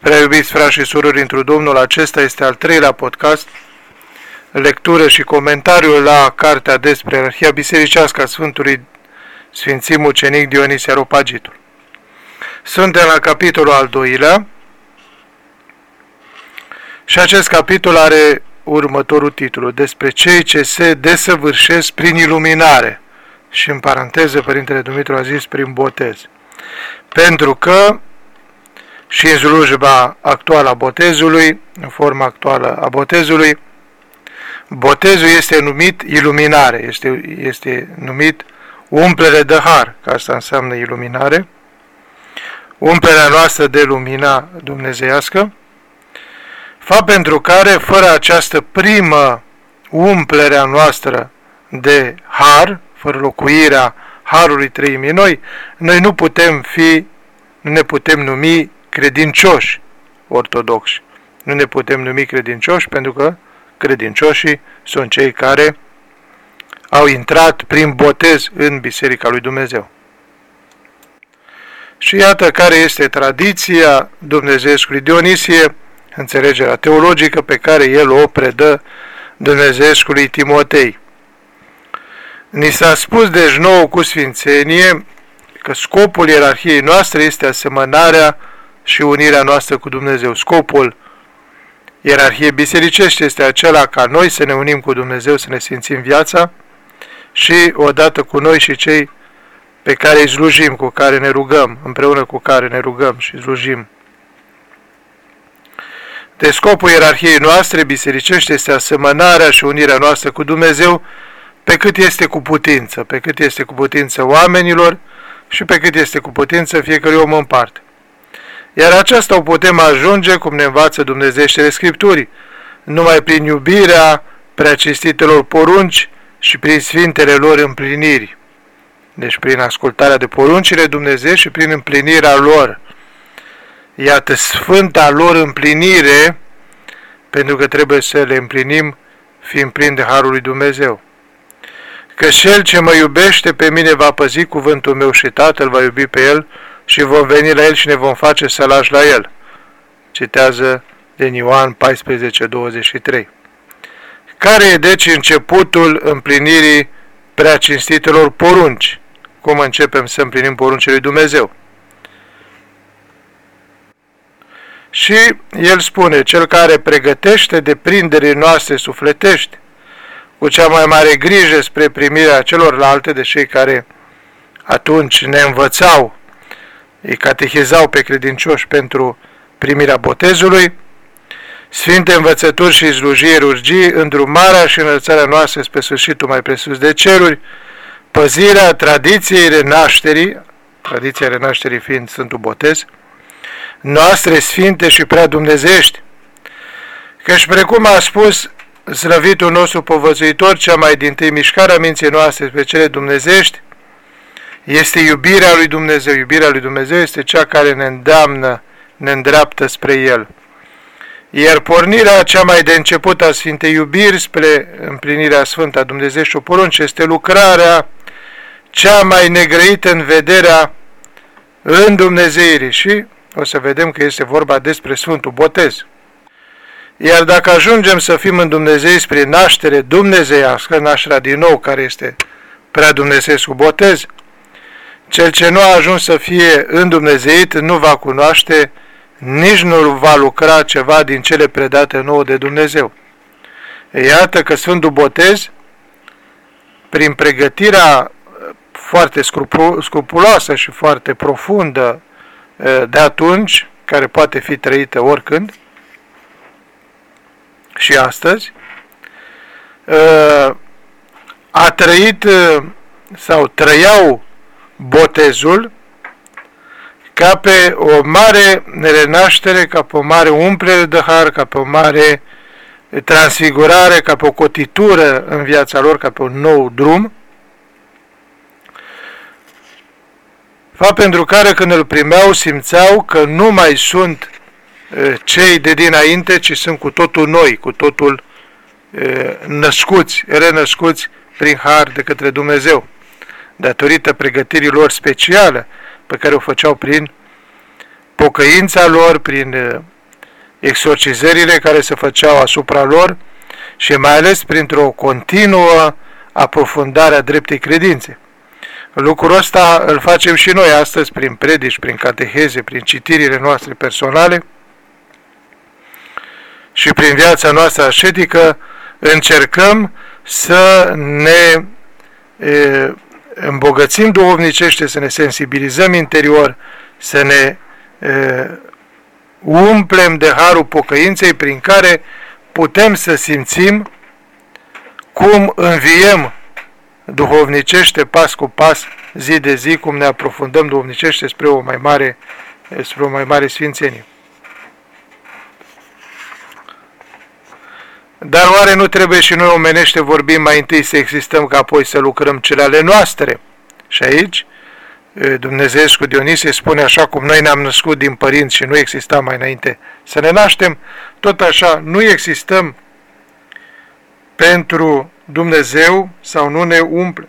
Prea iubiți frați și surori într Domnul, acesta este al treilea podcast, lectură și comentariu la cartea despre ierarhia bisericească a Sfântului Sfințim Ucenic Dionisie Aropagitul. Suntem la capitolul al doilea și acest capitol are următorul titlu, despre cei ce se desăvârșesc prin iluminare și în paranteză Părintele Dumitru a zis prin botez. Pentru că și în slujba actuală a botezului, în forma actuală a botezului, botezul este numit iluminare, este, este numit umplere de har, că asta înseamnă iluminare, umplerea noastră de lumina dumnezeiască, fapt pentru care, fără această primă umplere a noastră de har, fără locuirea harului trăimii noi, noi nu putem fi, nu ne putem numi credincioși ortodoxi. Nu ne putem numi credincioși pentru că credincioșii sunt cei care au intrat prin botez în Biserica lui Dumnezeu. Și iată care este tradiția Dumnezeescului Dionisie, înțelegerea teologică pe care el o predă Dumnezeescului Timotei. Ni s-a spus deci nouă cu sfințenie că scopul ierarhiei noastre este asemănarea și unirea noastră cu Dumnezeu. Scopul ierarhiei bisericești este acela ca noi să ne unim cu Dumnezeu, să ne simțim viața și odată cu noi și cei pe care îi slujim, cu care ne rugăm, împreună cu care ne rugăm și slujim. De scopul ierarhiei noastre bisericești este asemănarea și unirea noastră cu Dumnezeu pe cât este cu putință, pe cât este cu putință oamenilor și pe cât este cu putință fiecare om în parte. Iar aceasta o putem ajunge, cum ne învață Dumnezeieștele Scripturii, numai prin iubirea preacestitelor porunci și prin sfintele lor împliniri. Deci prin ascultarea de poruncile Dumnezeu și prin împlinirea lor. Iată sfânta lor împlinire, pentru că trebuie să le împlinim fiind plin de Harul lui Dumnezeu. Că cel ce mă iubește pe mine va păzi cuvântul meu și Tatăl va iubi pe el și vom veni la el și ne vom face să lași la el. Citează din Ioan 14:23. Care e deci începutul împlinirii prea cinstitelor porunci? Cum începem să împlinim poruncile lui Dumnezeu? Și el spune, cel care pregătește deprinderile noastre sufletești, cu cea mai mare grijă spre primirea celorlalte de cei care atunci ne învățau îi catehizau pe credincioși pentru primirea botezului, Sfinte învățături și slujiri urgii, îndrumarea și înălțarea noastră spre sfârșitul mai presus de ceruri, păzirea tradiției renașterii, tradiția renașterii fiind Sfântul Botez, noastre sfinte și prea dumnezești, căci precum a spus slăvitul nostru povăzuitor, cea mai din tâi mișcarea minții noastre spre cele dumnezești, este iubirea lui Dumnezeu. Iubirea lui Dumnezeu este cea care ne îndeamnă, ne îndreaptă spre El. Iar pornirea cea mai de început a Sfintei Iubiri spre împlinirea Sfântă a Dumnezeu și porunci este lucrarea cea mai negrăită în vederea în Dumnezeirii și o să vedem că este vorba despre Sfântul Botez. Iar dacă ajungem să fim în Dumnezei spre naștere dumnezeiască, nașterea din nou care este prea Dumnezeu cu botez, cel ce nu a ajuns să fie îndumnezeit nu va cunoaște, nici nu va lucra ceva din cele predate nouă de Dumnezeu. Iată că Sfântul Botez, prin pregătirea foarte scrupuloasă și foarte profundă de atunci, care poate fi trăită oricând, și astăzi, a trăit sau trăiau botezul ca pe o mare renaștere, ca pe o mare umplere de har, ca pe o mare transfigurare, ca pe o cotitură în viața lor, ca pe un nou drum, fapt pentru care când îl primeau simțeau că nu mai sunt cei de dinainte, ci sunt cu totul noi, cu totul născuți, renăscuți prin har de către Dumnezeu datorită pregătirii lor speciale pe care o făceau prin pocăința lor, prin uh, exorcizările care se făceau asupra lor și mai ales printr-o continuă aprofundare a dreptei credințe. Lucrul ăsta îl facem și noi astăzi prin predici, prin cateheze, prin citirile noastre personale și prin viața noastră ascetică încercăm să ne e, îmbogățim duhovnicește, să ne sensibilizăm interior, să ne e, umplem de harul pocăinței prin care putem să simțim cum înviem duhovnicește pas cu pas, zi de zi, cum ne aprofundăm duhovnicește spre o mai mare, spre o mai mare sfințenie. Dar oare nu trebuie și noi omenește vorbim mai întâi să existăm ca apoi să lucrăm cele ale noastre? Și aici Dumnezeescu Dionisie spune așa cum noi ne-am născut din părinți și nu exista mai înainte să ne naștem, tot așa nu existăm pentru Dumnezeu sau nu ne umple,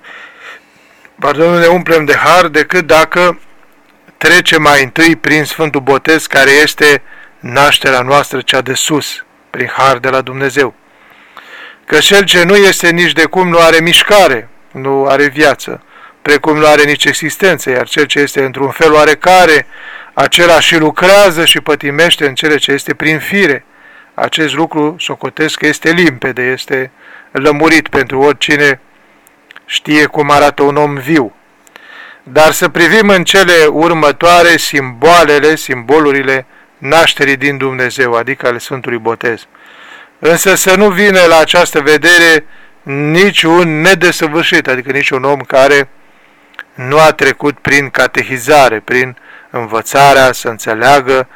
pardon, nu ne umplem de har decât dacă trece mai întâi prin Sfântul Botez care este nașterea noastră cea de sus, prin har de la Dumnezeu. Că cel ce nu este nici de cum nu are mișcare, nu are viață, precum nu are nici existență, iar cel ce este într-un fel oarecare, acela și lucrează și pătimește în cele ce este prin fire. Acest lucru socotesc că este limpede, este lămurit pentru oricine știe cum arată un om viu. Dar să privim în cele următoare simboalele, simbolurile nașterii din Dumnezeu, adică ale Sfântului Botez. Însă să nu vină la această vedere niciun nedesăvârșit, adică niciun om care nu a trecut prin catehizare, prin învățarea să înțeleagă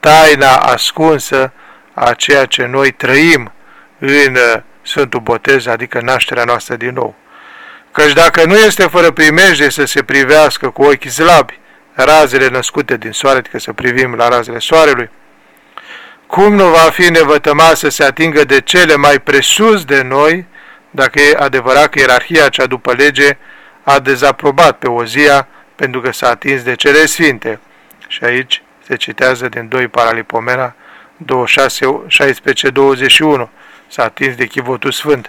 taina ascunsă a ceea ce noi trăim în Sfântul Botez, adică nașterea noastră din nou. Căci dacă nu este fără primejde să se privească cu ochi slabi razele născute din soare, adică să privim la razele soarelui, cum nu va fi nevătămat să se atingă de cele mai presus de noi, dacă e adevărat că ierarhia cea după lege a dezaprobat pe Ozia pentru că s-a atins de cele sfinte. Și aici se citează din 2 Paralipomena 26-16-21 s-a atins de chivotul sfânt,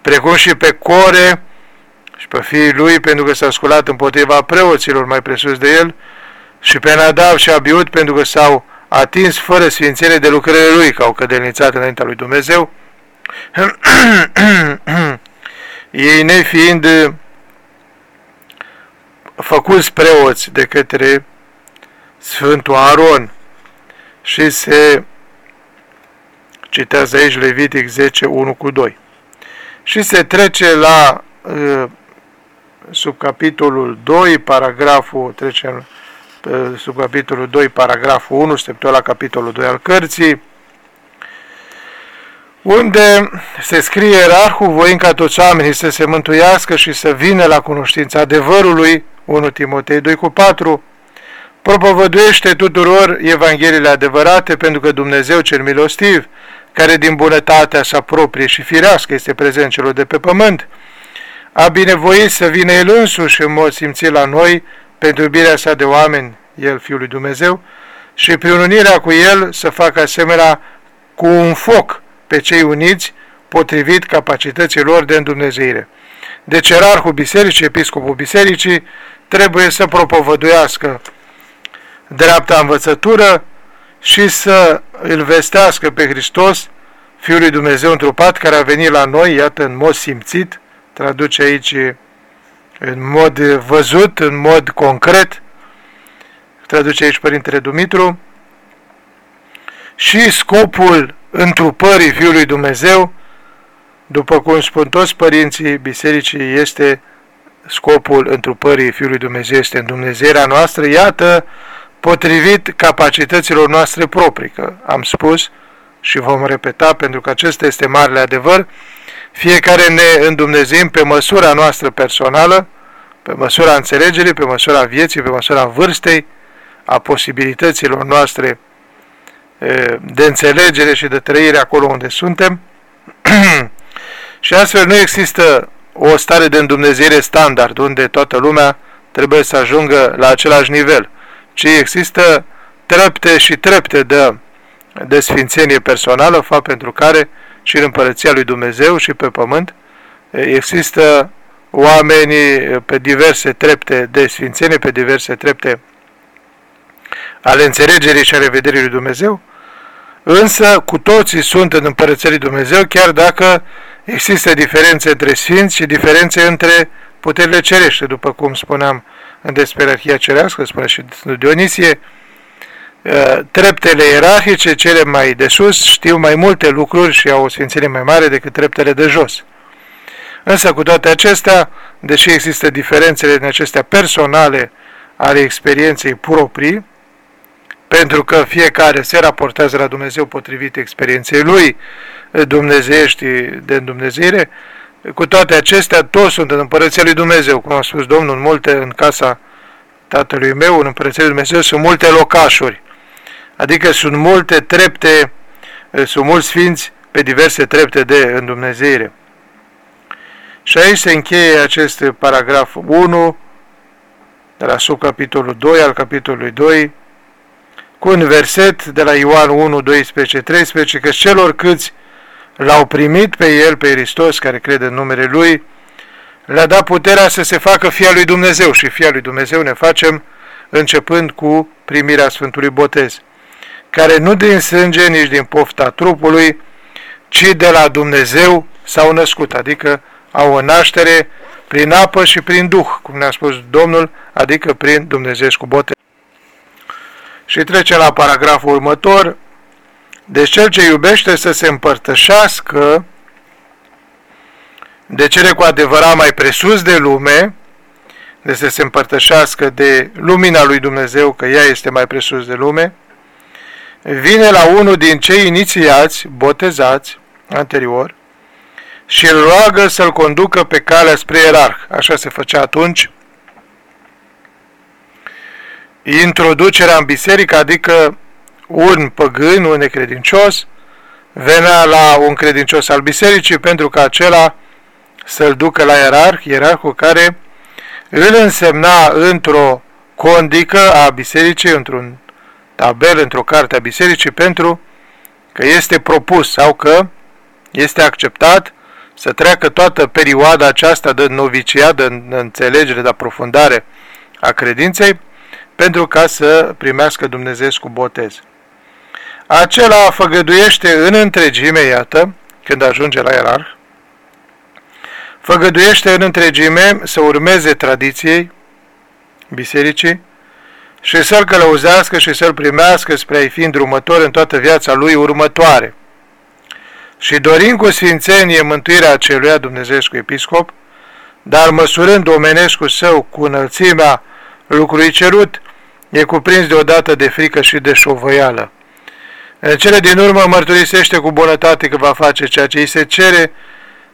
precum și pe Core și pe fiii lui, pentru că s-a sculat împotriva preoților mai presus de el, și pe Nadav și Abiut, pentru că s-au atins fără sfințenie de lucrările lui, că au cădelnițat înaintea lui Dumnezeu, ei nefiind făcuți preoți de către Sfântul Aron și se Citează aici Levitic 10, 1 cu 2. Și se trece la uh, subcapitolul 2, paragraful, trece uh, subcapitolul 2, paragraful 1, suntem la capitolul 2 al cărții, unde se scrie ierarhul voind ca toți oamenii să se mântuiască și să vină la cunoștința adevărului, 1 Timotei 2 cu 4, propovăduiește tuturor evangheliile adevărate, pentru că Dumnezeu cel milostiv care din bunătatea sa proprie și firească este prezent celor de pe pământ, a binevoit să vină El însuși în mod simțit la noi pentru iubirea sa de oameni, El, Fiul lui Dumnezeu, și prin unirea cu El să facă asemenea cu un foc pe cei uniți, potrivit capacității lor de îndumnezeire. Deci erarhul bisericii, episcopul bisericii, trebuie să propovăduiască dreapta învățătură și să îl vestească pe Hristos, Fiul lui Dumnezeu întrupat, care a venit la noi, iată, în mod simțit, traduce aici în mod văzut, în mod concret, traduce aici Părintele Dumitru, și scopul întrupării Fiului Dumnezeu, după cum spun toți părinții bisericii, este scopul întrupării Fiului Dumnezeu, este în Dumnezeirea noastră, iată, potrivit capacităților noastre proprii, că am spus și vom repeta pentru că acesta este marele adevăr, fiecare ne îndumnezeim pe măsura noastră personală, pe măsura înțelegerii, pe măsura vieții, pe măsura vârstei, a posibilităților noastre de înțelegere și de trăire acolo unde suntem. și astfel nu există o stare de îndumnezeire standard, unde toată lumea trebuie să ajungă la același nivel ci există trepte și trepte de, de sfințenie personală, fapt pentru care și în împărăția lui Dumnezeu și pe pământ există oamenii pe diverse trepte de sfințenie, pe diverse trepte ale înțelegerii și ale vederii lui Dumnezeu, însă cu toții sunt în împărăția lui Dumnezeu, chiar dacă există diferențe între sfinți și diferențe între puterile cerește, după cum spuneam în despre ierarhia cerească, spune și Dionisie, ă, treptele ierarhice, cele mai de sus, știu mai multe lucruri și au o sfințenie mai mare decât treptele de jos. Însă cu toate acestea, deși există diferențele din acestea personale ale experienței proprii, pentru că fiecare se raportează la Dumnezeu potrivit experienței lui dumnezeiești de Dumnezeire, cu toate acestea, toți sunt în Împărăția lui Dumnezeu, cum a spus Domnul, în multe în casa tatălui meu, în Împărăția lui Dumnezeu, sunt multe locașuri, adică sunt multe trepte, sunt mulți sfinți pe diverse trepte de în Dumnezeire. Și aici se încheie acest paragraf 1, de la subcapitolul 2 al capitolului 2, cu un verset de la Ioan 1, 12, 13, că celor câți l-au primit pe el, pe Hristos, care crede în numele Lui, le-a dat puterea să se facă fia lui Dumnezeu și fia lui Dumnezeu ne facem începând cu primirea Sfântului Botez, care nu din sânge, nici din pofta trupului, ci de la Dumnezeu s-au născut, adică au o naștere prin apă și prin Duh, cum ne-a spus Domnul, adică prin Dumnezeu cu botez. Și trece la paragraful următor, deci cel ce iubește să se împărtășească de cele cu adevărat mai presus de lume, de să se împărtășească de lumina lui Dumnezeu, că ea este mai presus de lume, vine la unul din cei inițiați, botezați, anterior, și îl roagă să-l conducă pe calea spre ierarh. Așa se făcea atunci. Introducerea în biserică, adică un păgân, un necredincios, venea la un credincios al bisericii pentru că acela să-l ducă la ierarh, ierarhul care îl însemna într-o condică a bisericii, într-un tabel, într-o carte a bisericii, pentru că este propus sau că este acceptat să treacă toată perioada aceasta de noviciat, de înțelegere, de aprofundare a credinței, pentru ca să primească Dumnezeu cu botez. Acela făgăduiește în întregime, iată, când ajunge la ierarh, făgăduiește în întregime să urmeze tradiției bisericii și să-l călăuzească și să-l primească spre a-i fi îndrumător în toată viața lui următoare. Și dorim cu sfințenie mântuirea aceluia Dumnezeescu episcop, dar măsurând omenescul său cu înălțimea lucrului cerut, e cuprins deodată de frică și de șovăială. În cele din urmă mărturisește cu bunătate că va face ceea ce îi se cere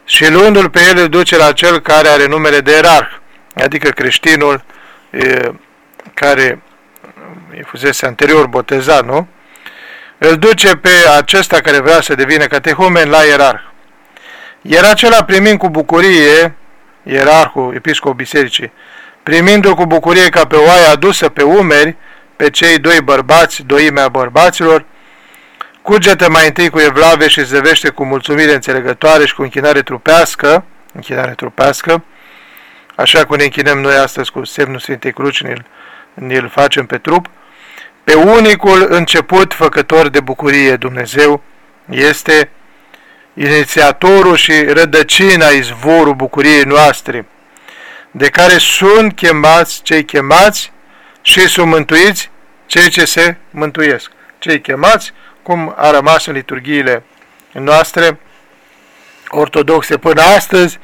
și luându-l pe el îl duce la cel care are numele de erarh, adică creștinul e, care îi fusese anterior botezat, nu? Îl duce pe acesta care vrea să devină catehumen la ierarh. Iar acela primind cu bucurie, ierarhul, episcop bisericii, primindu-l cu bucurie ca pe oaie adusă pe umeri, pe cei doi bărbați, doimea bărbaților, Curgete mai întâi cu evlave și zăvește cu mulțumire înțelegătoare și cu închinare trupească, închinare trupească, așa cum ne închinăm noi astăzi cu semnul Sfintei Cruci, ne-l, ne facem pe trup, pe unicul început făcător de bucurie Dumnezeu este inițiatorul și rădăcina izvorul bucuriei noastre, de care sunt chemați cei chemați și sunt mântuiți cei ce se mântuiesc. Cei chemați cum a rămas în liturghiile noastre ortodoxe până astăzi,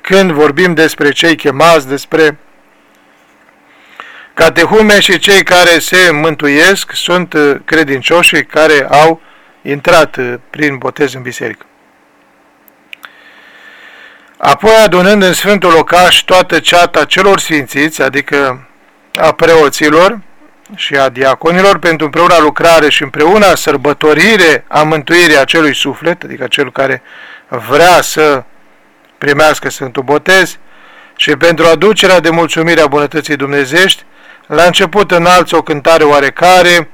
când vorbim despre cei chemați, despre catehume și cei care se mântuiesc, sunt credincioșii care au intrat prin botez în biserică. Apoi adunând în Sfântul Locaș toată ceata celor sfințiți, adică a preoților, și a diaconilor pentru împreună lucrare și împreună sărbătorire a mântuirii acelui suflet, adică cel care vrea să primească Sfântul Botez, și pentru aducerea de mulțumire a bunătății dumnezești, la început înalță o cântare oarecare,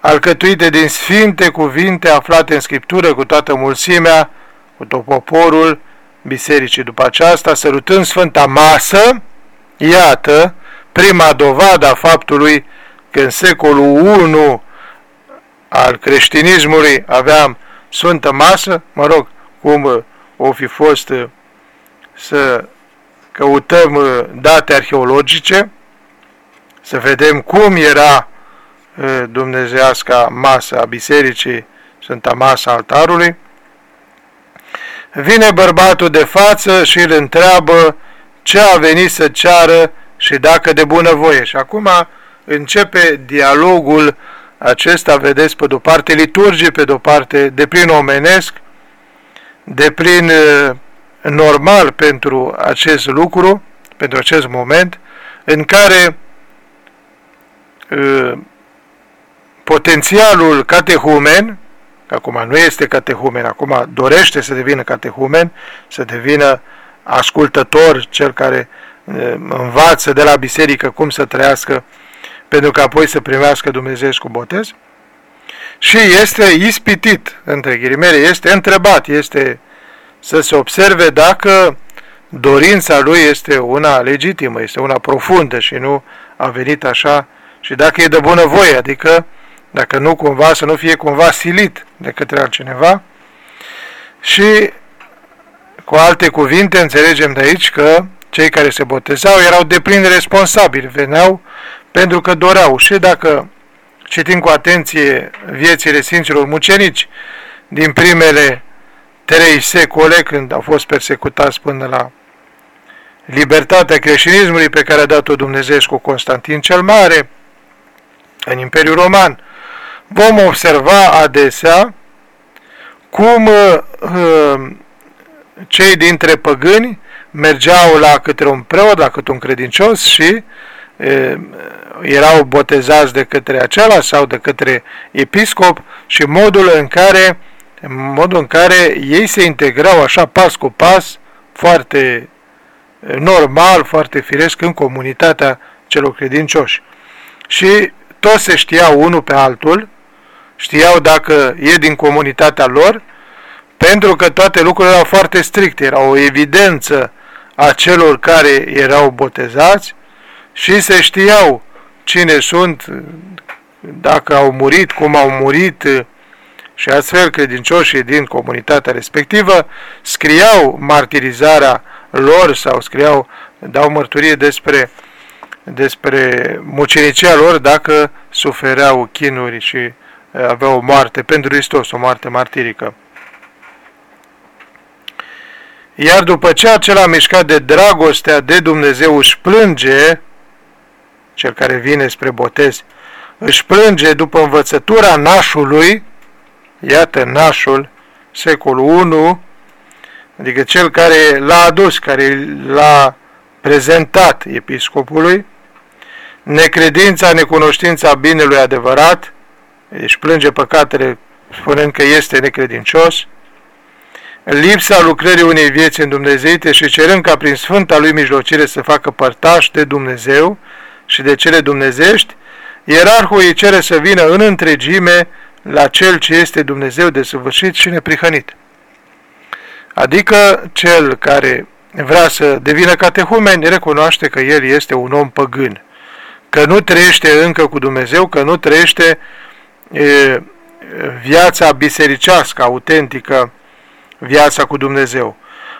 alcătuite din sfinte cuvinte aflate în Scriptură cu toată mulțimea, cu tot poporul bisericii. După aceasta, sărutând Sfânta Masă, iată prima dovadă a faptului că în secolul I al creștinismului aveam Sfântă Masă, mă rog, cum o fi fost să căutăm date arheologice, să vedem cum era dumnezeasca masă a bisericii, Sfânta Masă altarului, vine bărbatul de față și îl întreabă ce a venit să ceară și dacă de bunăvoie. Și acum începe dialogul acesta, vedeți, pe de-o parte liturgie, pe de-o parte de plin omenesc, de plin normal pentru acest lucru, pentru acest moment, în care potențialul catehumen, că acum nu este catehumen, acum dorește să devină catehumen, să devină ascultător, cel care învață de la biserică cum să trăiască, pentru că apoi să primească Dumnezeu cu botez, și este ispitit, între ghilimele, este întrebat, este să se observe dacă dorința lui este una legitimă, este una profundă și nu a venit așa și dacă e de bună voie, adică dacă nu cumva să nu fie cumva silit de către altcineva. Și cu alte cuvinte înțelegem de aici că cei care se botezau erau deplin responsabili, veneau pentru că doreau. Și dacă citim cu atenție viețile Sfinților Mucenici din primele trei secole când au fost persecutați până la libertatea creștinismului pe care a dat-o Dumnezeu cu Constantin cel Mare în Imperiul Roman, vom observa adesea cum uh, cei dintre păgâni mergeau la câte un preot, la câte un credincios și uh, erau botezați de către acela sau de către episcop și modul în care modul în care ei se integrau așa pas cu pas, foarte normal, foarte firesc în comunitatea celor credincioși. Și toți se știau unul pe altul, știau dacă e din comunitatea lor, pentru că toate lucrurile erau foarte stricte, era o evidență a celor care erau botezați și se știau cine sunt, dacă au murit, cum au murit și astfel credincioșii din comunitatea respectivă scriau martirizarea lor sau scriau, dau mărturie despre despre mucenicia lor dacă sufereau chinuri și aveau o moarte pentru Hristos, o moarte martirică. Iar după ce acela mișcat de dragostea de Dumnezeu își plânge, cel care vine spre botez, își plânge după învățătura nașului, iată nașul, secolul I, adică cel care l-a adus, care l-a prezentat episcopului, necredința, necunoștința binelui adevărat, își plânge păcatele spunând că este necredincios, lipsa lucrării unei vieți în Dumnezeite și cerând ca prin Sfânta lui mijlocire să facă părtaș de Dumnezeu și de cele dumnezești, ierarhul îi cere să vină în întregime la Cel ce este Dumnezeu de săvârșit și neprihănit. Adică cel care vrea să devină catehumen recunoaște că el este un om păgân că nu trăiește încă cu Dumnezeu, că nu trăiește e, viața bisericească, autentică, viața cu Dumnezeu.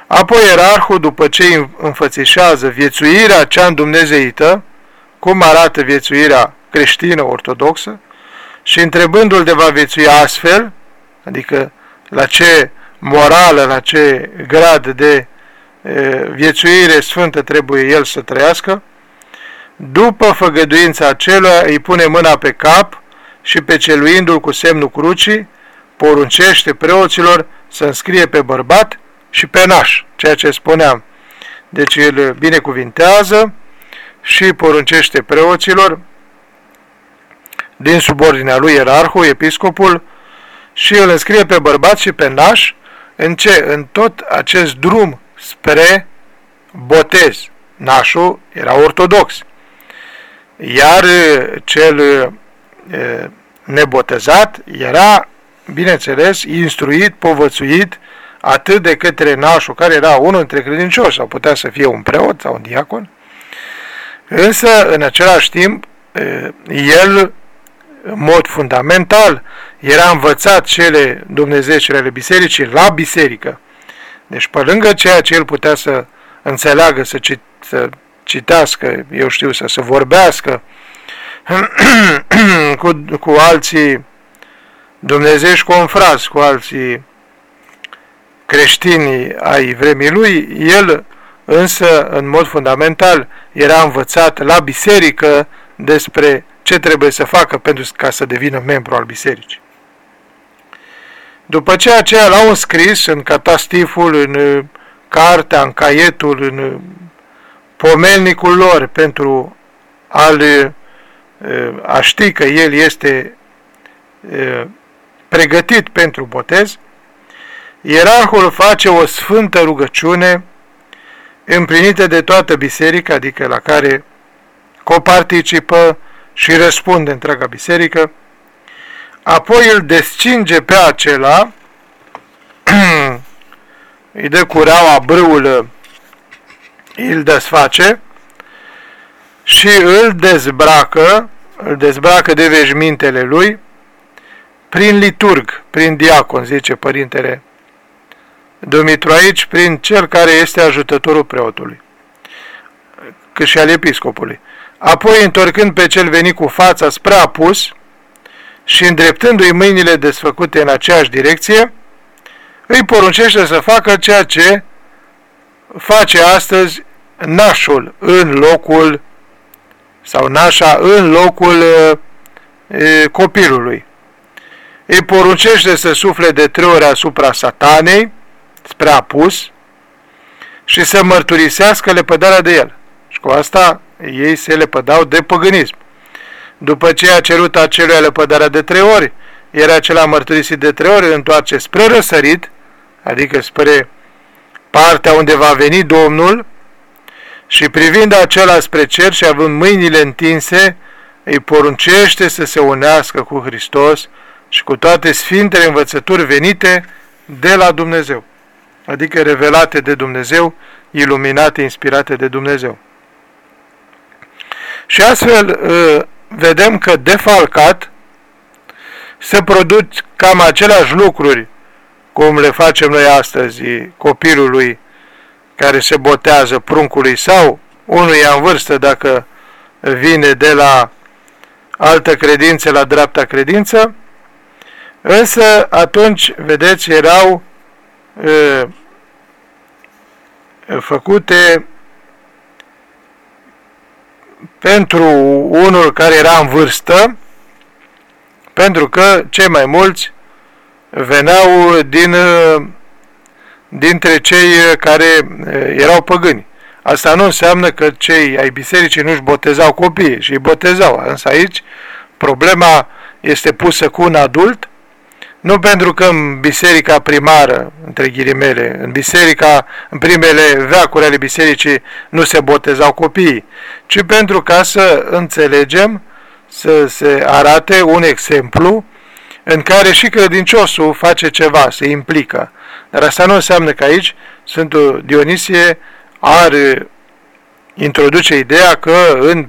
Apoi ierarhul, după ce înfățișează viețuirea cea îndumnezeită, cum arată viețuirea creștină ortodoxă, și întrebându-l de va viețui astfel, adică la ce morală, la ce grad de e, viețuire sfântă trebuie el să trăiască, după făgăduința acelua îi pune mâna pe cap și peceluindu-l cu semnul crucii, poruncește preoților să înscrie pe bărbat și pe naș, ceea ce spuneam. Deci îl binecuvintează și poruncește preoților din subordinea lui ierarhul, episcopul, și îl înscrie pe bărbat și pe naș în ce? În tot acest drum spre botez. Nașul era ortodox. Iar cel nebotezat era, bineînțeles, instruit, povățuit, atât de către nașul, care era unul dintre credincioși, sau putea să fie un preot sau un diacon, însă, în același timp, el, în mod fundamental, era învățat cele dumnezeicele ale bisericii la biserică. Deci, pe lângă ceea ce el putea să înțeleagă, să, cit, să citească, eu știu, să se vorbească cu, cu alții dumnezești confrați, cu alții creștini ai vremii lui, el însă, în mod fundamental, era învățat la biserică despre ce trebuie să facă pentru ca să devină membru al bisericii. După ceea ce l-au înscris în catastiful, în cartea, în caietul, în pomelnicul lor pentru a, a ști că el este pregătit pentru botez, ierarhul face o sfântă rugăciune împlinită de toată biserica, adică la care coparticipă și răspunde întreaga biserică, apoi îl descinge pe acela, îi dă cureaua brâul, îl desface și îl dezbracă, îl dezbracă de veșmintele lui, prin liturg, prin diacon, zice Părintele Dumitru aici, prin cel care este ajutătorul preotului, cât și al episcopului. Apoi, întorcând pe cel venit cu fața spre apus și îndreptându-i mâinile desfăcute în aceeași direcție, îi poruncește să facă ceea ce face astăzi nașul în locul sau nașa în locul e, copilului. Îi poruncește să sufle de trei ori asupra satanei, spre apus, și să mărturisească lepădarea de el. Și cu asta ei se lepădau de păgânism. După ce a cerut acelui lepădarea de trei ori, era acela mărturisit de trei ori, întoarce spre răsărit, adică spre partea unde va veni Domnul, și privind acela spre cer și având mâinile întinse, îi poruncește să se unească cu Hristos și cu toate sfintele învățături venite de la Dumnezeu, adică revelate de Dumnezeu, iluminate, inspirate de Dumnezeu. Și astfel ă, vedem că defalcat se produc cam aceleași lucruri cum le facem noi astăzi copilului care se botează pruncului sau unuia în vârstă dacă vine de la altă credință la dreapta credință, însă atunci, vedeți, erau e, făcute pentru unul care era în vârstă, pentru că cei mai mulți veneau din, dintre cei care erau păgâni. Asta nu înseamnă că cei ai bisericii nu-și botezau copiii și îi botezau. Însă aici problema este pusă cu un adult, nu pentru că în biserica primară, între ghilimele, în biserica, în primele veacuri ale bisericii nu se botezau copiii, ci pentru ca să înțelegem, să se arate un exemplu în care și credinciosul face ceva, se implică. Dar asta nu înseamnă că aici Sfântul Dionisie ar introduce ideea că în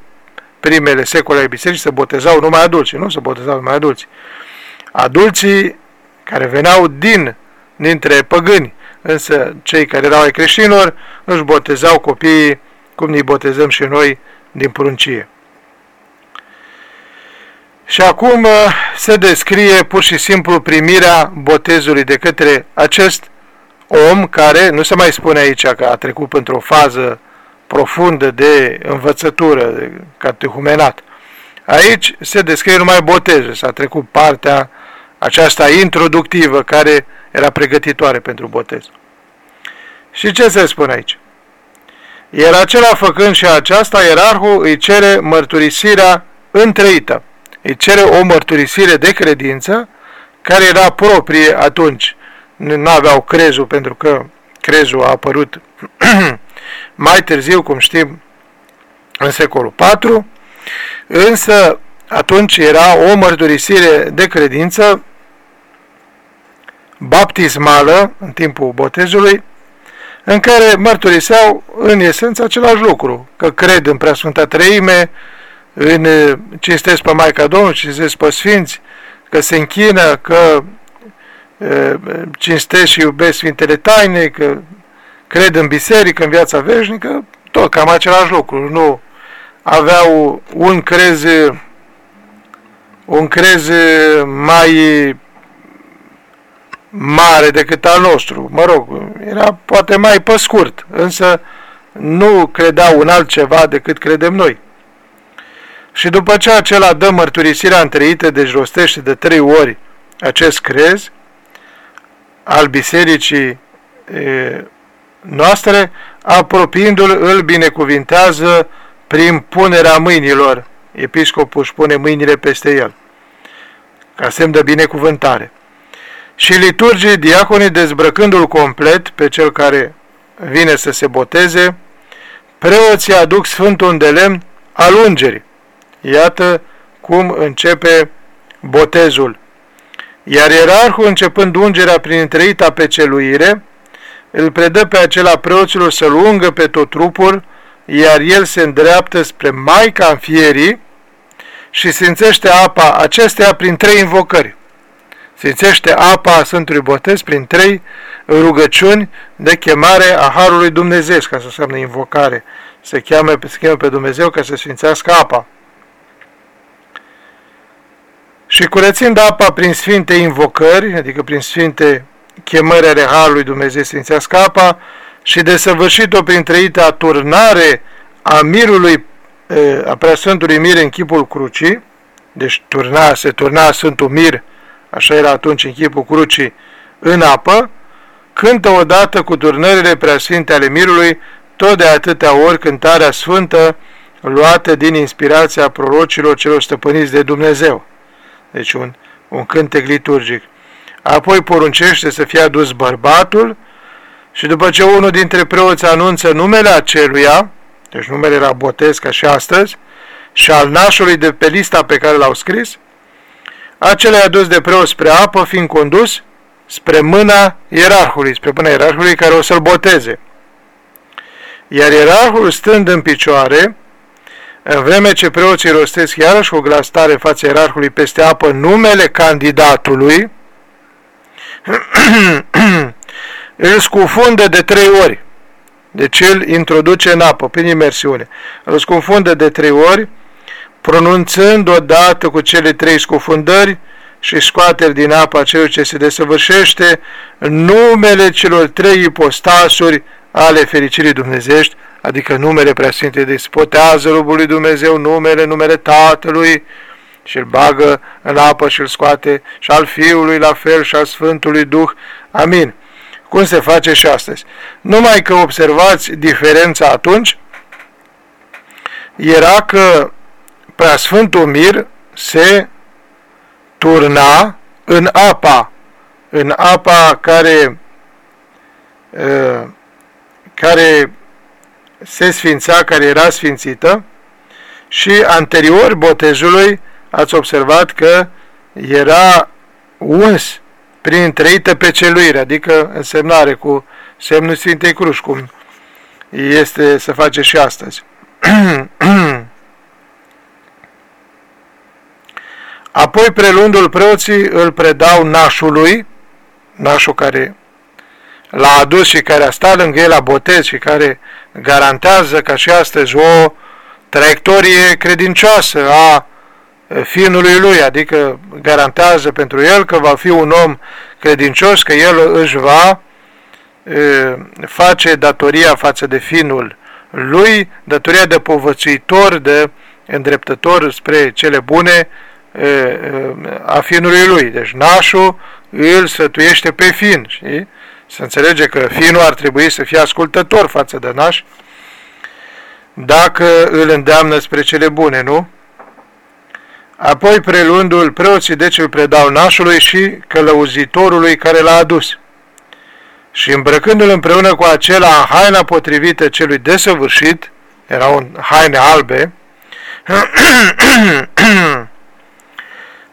primele secole ale bisericii se botezau numai adulți, nu se botezau numai adulți. Adulții care veneau din, dintre păgâni, însă cei care erau ai creștinilor își botezau copiii cum ne botezăm și noi din pruncie. Și acum uh, se descrie pur și simplu primirea botezului de către acest om care, nu se mai spune aici că a trecut într-o fază profundă de învățătură, de catehumenat. Aici se descrie numai botezul, s-a trecut partea aceasta introductivă care era pregătitoare pentru botez. Și ce se spune aici? Iar acela făcând și aceasta, ierarhul îi cere mărturisirea întreită. Îi cere o mărturisire de credință care era proprie atunci. Nu aveau crezul pentru că crezul a apărut mai târziu, cum știm, în secolul IV, însă atunci era o mărturisire de credință baptismală în timpul botezului, în care mărturiseau în esență același lucru, că cred în Preasfânta Treime, în cinstesc pe Maica Domnului, cinstesc pe Sfinți, că se închină, că cinstesc și iubesc Sfintele Taine, că cred în biserică, în viața veșnică, tot cam același lucru. Nu aveau un crez, un crez mai mare decât al nostru. Mă rog, era poate mai pe scurt, însă nu credeau în altceva decât credem noi. Și după ce acela dă mărturisirea întreită, deci rostește de trei ori acest crez al bisericii e, noastre, apropiindu-l, îl binecuvintează prin punerea mâinilor. Episcopul își pune mâinile peste el, ca semn de binecuvântare. Și liturgii, diaconii, dezbrăcându-l complet pe cel care vine să se boteze, preoții aduc Sfântul de lemn al ungerii. Iată cum începe botezul. Iar ierarhul, începând ungerea prin întreita peceluire, îl predă pe acela preoților să-l ungă pe tot trupul, iar el se îndreaptă spre Maica Înfierii și sfințește apa acesteia prin trei invocări. Sfințește apa Sfântului Botez prin trei rugăciuni de chemare a Harului Dumnezeu, ca să înseamnă invocare. Se cheamă, se cheamă pe Dumnezeu ca să sfințească apa. Și curățind apa prin sfinte invocări, adică prin sfinte chemări ale Harului Dumnezeu sfințească apa, și desăvârșit-o prin trăită turnare a mirului, a preasfântului mir în chipul crucii, deci turna, se turna Sfântul Mir, așa era atunci în chipul crucii, în apă, cântă odată cu turnările preasfinte ale mirului, tot de atâtea ori cântarea sfântă luată din inspirația prorocilor celor stăpâniți de Dumnezeu. Deci un, un cântec liturgic. Apoi poruncește să fie adus bărbatul, și după ce unul dintre preoți anunță numele aceluia, deci numele era botez ca și astăzi, și al nașului de pe lista pe care l-au scris, acela i-a dus de preot spre apă, fiind condus spre mâna ierarhului, spre mâna ierarhului care o să-l boteze. Iar ierarhul stând în picioare, în vreme ce preoții rostesc iarăși cu glas tare fața ierarhului peste apă numele candidatului, îl scufundă de trei ori. Deci îl introduce în apă, prin imersiune. Îl scufundă de trei ori, pronunțând odată cu cele trei scufundări și scoate din apă celor ce se desăvârșește numele celor trei ipostasuri ale fericirii dumnezești, adică numele preasfinte de spotează lui Dumnezeu numele, numele Tatălui și îl bagă în apă și îl scoate și al Fiului la fel și al Sfântului Duh. Amin cum se face și astăzi. Numai că observați diferența atunci, era că Preasfântul Mir se turna în apa, în apa care, care se sfința, care era sfințită și anterior botezului ați observat că era uns prin trăită peceluire, adică însemnare cu semnul Sfintei Cruci, cum este să face și astăzi. Apoi, prelundul preoții îl predau nașului, nașul care l-a adus și care a stat lângă el la botez și care garantează ca și astăzi o traiectorie credincioasă a finului lui, adică garantează pentru el că va fi un om credincios, că el își va face datoria față de finul lui, datoria de povățuitor, de îndreptător spre cele bune a finului lui. Deci nașul îl sfătuiește pe fin, știi? Să înțelege că finul ar trebui să fie ascultător față de naș, dacă îl îndeamnă spre cele bune, nu? Apoi preluându-l preoții deci îl predau nașului și călăuzitorului care l-a adus. Și îmbrăcându-l împreună cu acela în haina potrivită celui desăvârșit, erau haine albe,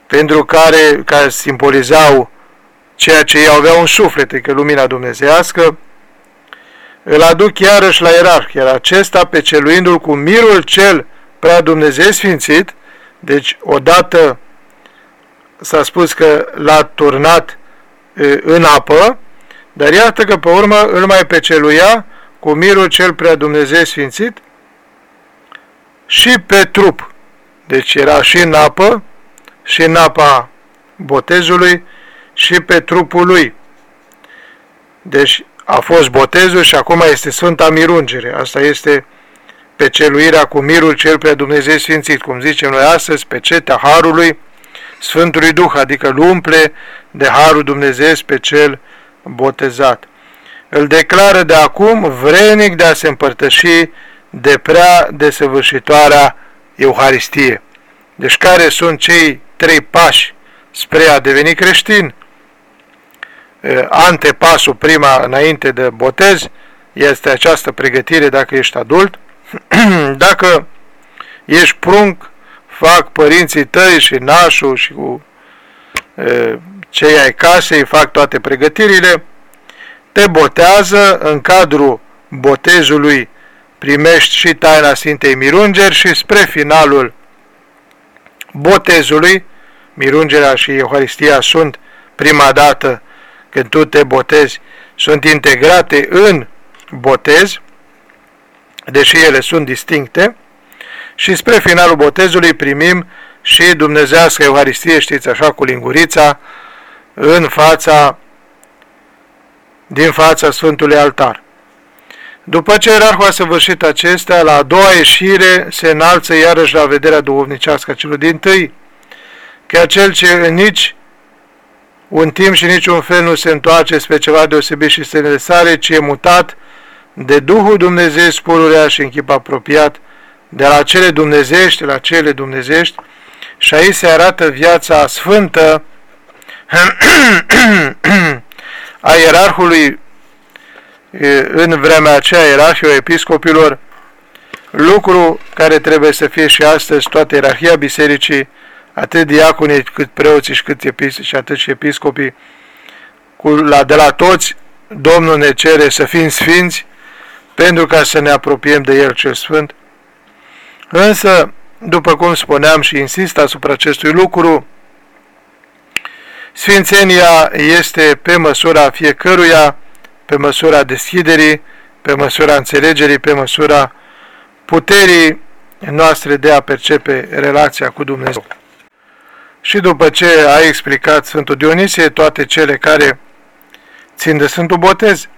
pentru care, care simbolizau ceea ce ei aveau în suflet, adică lumina dumnezească, îl aduc iarăși la ierarh, iar acesta, peceluindu-l cu mirul cel prea Dumnezeu sfințit, deci odată s-a spus că l-a turnat în apă, dar iată că pe urmă îl mai peceluia cu mirul cel prea Dumnezeu sfințit și pe trup. Deci era și în apă, și în apa botezului, și pe trupul lui. Deci a fost botezul și acum este Sfânta Mirungere. Asta este peceluirea cu mirul cel prea Dumnezeu Sfințit, cum zicem noi astăzi, pecetea Harului Sfântului Duh, adică îl umple de Harul Dumnezeu pe cel botezat. Îl declară de acum vrenic de a se împărtăși de prea desăvârșitoarea Euharistie. Deci care sunt cei trei pași spre a deveni creștin? Antepasul prima înainte de botez este această pregătire dacă ești adult. dacă ești prunc, fac părinții tăi și nașul și cu e, cei ai casei, fac toate pregătirile, te botează în cadrul botezului primești și taina Sfintei Mirungeri și spre finalul botezului, Mirungerea și Euharistia sunt prima dată când tu te botezi, sunt integrate în botez, deși ele sunt distincte, și spre finalul botezului primim și Dumnezească Euharistie, știți așa, cu lingurița, în fața, din fața Sfântului Altar. După ce ierarhul a săvârșit acestea, la a doua ieșire se înalță iarăși la vederea duhovnicească a celor din tâi, că cel ce în nici un timp și niciun fel nu se întoarce spre ceva deosebit și se necesare, ci e mutat de Duhul Dumnezeu spururea și în chip apropiat, de la cele dumnezești la cele dumnezești, și aici se arată viața sfântă a ierarhului în vremea aceea ierarhia episcopilor, lucru care trebuie să fie și astăzi toată ierarhia bisericii, atât diaconii cât preoții și cât episcopi, și atât și episcopii, cu, la, de la toți Domnul ne cere să fim sfinți pentru ca să ne apropiem de El cel Sfânt. Însă, după cum spuneam și insist asupra acestui lucru, Sfințenia este pe măsura fiecăruia, pe măsura deschiderii, pe măsura înțelegerii, pe măsura puterii noastre de a percepe relația cu Dumnezeu. Și după ce a explicat Sfântul Dionisie toate cele care țin de Sfântul Botez,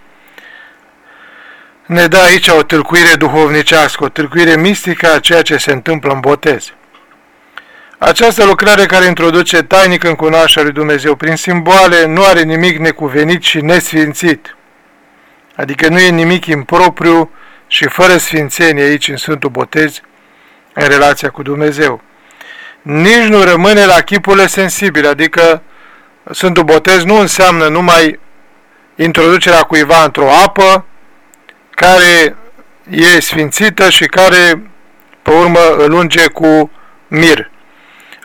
ne dă aici o tâlcuire duhovnicească, o tâlcuire mistică a ceea ce se întâmplă în botez. Această lucrare care introduce tainic în cunoașterea lui Dumnezeu prin simboale nu are nimic necuvenit și nesfințit, adică nu e nimic impropriu și fără sfințenie aici în Sfântul Botez în relația cu Dumnezeu. Nici nu rămâne la chipurile sensibile, adică Sfântul Botez nu înseamnă numai introducerea cuiva într-o apă care e sfințită și care pe urmă îl unge cu mir.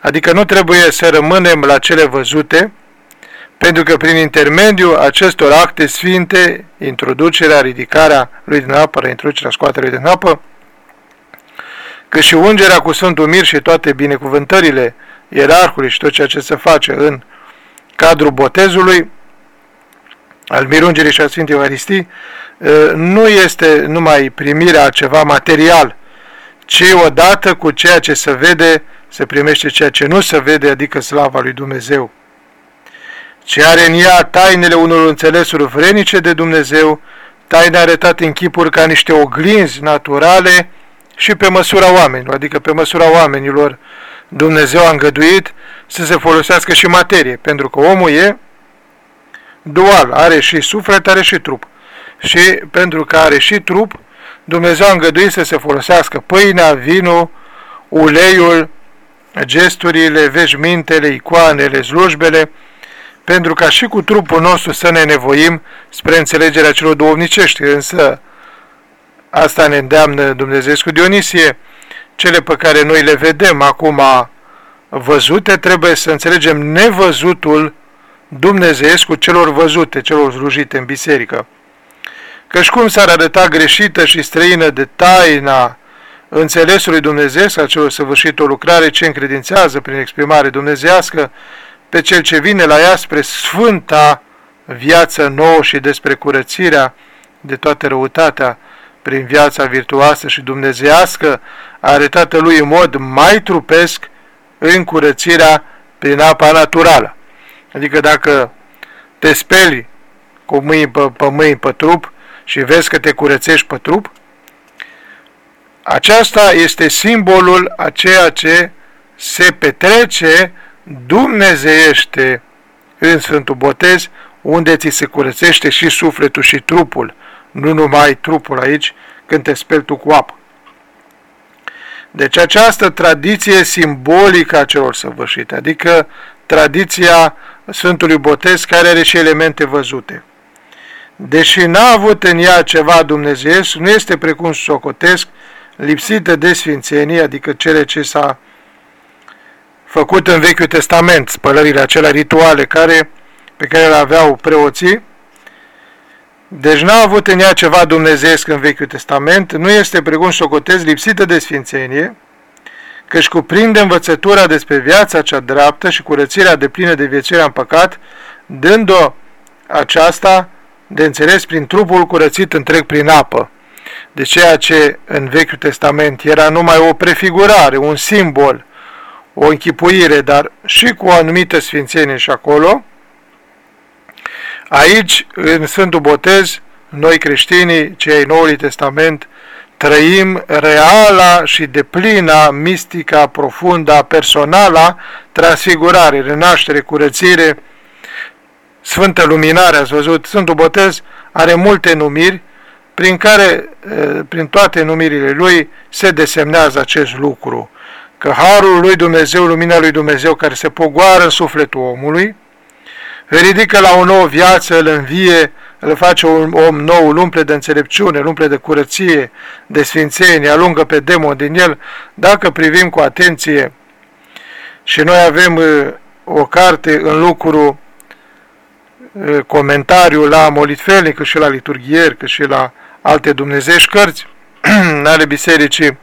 Adică nu trebuie să rămânem la cele văzute, pentru că prin intermediul acestor acte sfinte, introducerea, ridicarea lui din apă, reintroducerea, scoaterea lui din apă, că și ungerea cu Sfântul Mir și toate binecuvântările ierarhului și tot ceea ce se face în cadrul botezului, al mirungerii și a Sfintei Euharistii, nu este numai primirea a ceva material, ci odată cu ceea ce se vede, se primește ceea ce nu se vede, adică slava lui Dumnezeu. Ce are în ea tainele unor înțelesuri vrenice de Dumnezeu, taine arătate în chipuri ca niște oglinzi naturale și pe măsura oamenilor, adică pe măsura oamenilor, Dumnezeu a îngăduit să se folosească și materie, pentru că omul e dual, are și suflet, are și trup. Și pentru că are și trup, Dumnezeu a îngăduit să se folosească pâinea, vinul, uleiul, gesturile, veșmintele, icoanele, slujbele, pentru ca și cu trupul nostru să ne nevoim spre înțelegerea celor duovnicești. Însă asta ne îndeamnă Dumnezeu cu Dionisie, cele pe care noi le vedem acum văzute, trebuie să înțelegem nevăzutul dumnezeiesc cu celor văzute, celor slujite în biserică. Căci cum s-ar arăta greșită și străină de taina înțelesului Dumnezeu, a celor săvârșit o lucrare ce încredințează prin exprimare dumnezească pe cel ce vine la ea spre sfânta viață nouă și despre curățirea de toată răutatea prin viața virtuoasă și dumnezească arătată lui în mod mai trupesc în curățirea prin apa naturală. Adică dacă te speli cu mâini pe, pe mâini pe trup și vezi că te curățești pe trup, aceasta este simbolul a ceea ce se petrece dumnezeiește în Sfântul Botez, unde ți se curățește și sufletul și trupul, nu numai trupul aici, când te speli tu cu apă. Deci această tradiție simbolică a celor săvârșite, adică tradiția Sfântului Botez care are și elemente văzute. Deși n-a avut în ea ceva dumnezeiesc, nu este precum socotesc, lipsită de sfințenie, adică cele ce s-a făcut în Vechiul Testament, spălările acelea rituale care, pe care le aveau preoții, deci n-a avut în ea ceva dumnezeiesc în Vechiul Testament, nu este precum socotez lipsită de sfințenie, căci cuprinde învățătura despre viața cea dreaptă și curățirea de plină de viețuirea în păcat, dând-o aceasta de înțeles prin trupul curățit întreg prin apă. De ceea ce în Vechiul Testament era numai o prefigurare, un simbol, o închipuire, dar și cu o anumită sfințenie și acolo, aici, în Sfântul Botez, noi creștinii, cei Noului Testament, trăim reala și deplina, mistica, profunda, personala transfigurare, renaștere, curățire, Sfântă Luminare, ați văzut, Sfântul Botez are multe numiri, prin care, prin toate numirile lui, se desemnează acest lucru, că Harul lui Dumnezeu, lumina lui Dumnezeu care se pogoară în sufletul omului, îl ridică la o nouă viață, îl învie, îl face un om nou, îl umple de înțelepciune, îl umple de curăție, de sfințenie, alungă pe demon din el. Dacă privim cu atenție și noi avem uh, o carte în lucru, uh, comentariu la molitfelnic, cât și la liturghier, cât și la alte dumnezești cărți ale bisericii,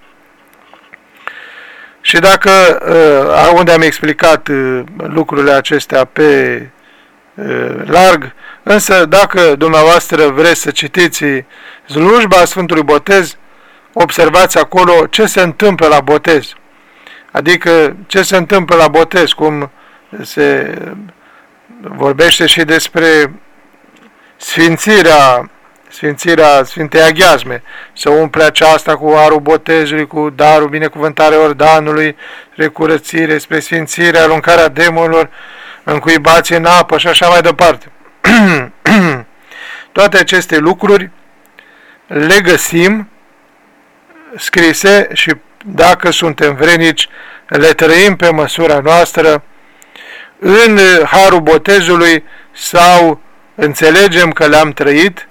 și dacă, uh, unde am explicat lucrurile acestea pe larg, însă dacă dumneavoastră vreți să citiți slujba Sfântului Botez, observați acolo ce se întâmplă la botez. Adică ce se întâmplă la botez, cum se vorbește și despre sfințirea, sfințirea Sfintei Aghiazme, să umple aceasta cu arul botezului, cu darul binecuvântare ordanului, recurățire, spre sfințire, aluncarea demonilor, încuibați în apă și așa mai departe. Toate aceste lucruri le găsim scrise și dacă suntem vrenici, le trăim pe măsura noastră în harul botezului sau înțelegem că le-am trăit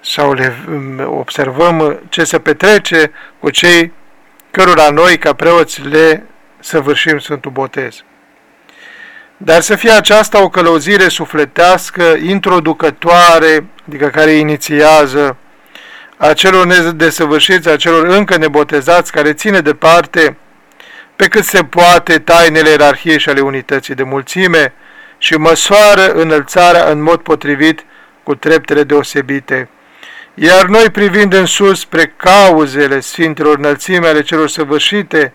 sau le observăm ce se petrece cu cei cărora noi, ca preoți, le săvârșim Sfântul Botez. Dar să fie aceasta o călăuzire sufletească, introducătoare, adică care inițiază a celor nedesăvârșiți, a celor încă nebotezați, care ține departe pe cât se poate tainele ierarhiei și ale unității de mulțime și măsoară înălțarea în mod potrivit cu treptele deosebite. Iar noi privind în sus spre cauzele Sfintelor înălțime ale celor săvârșite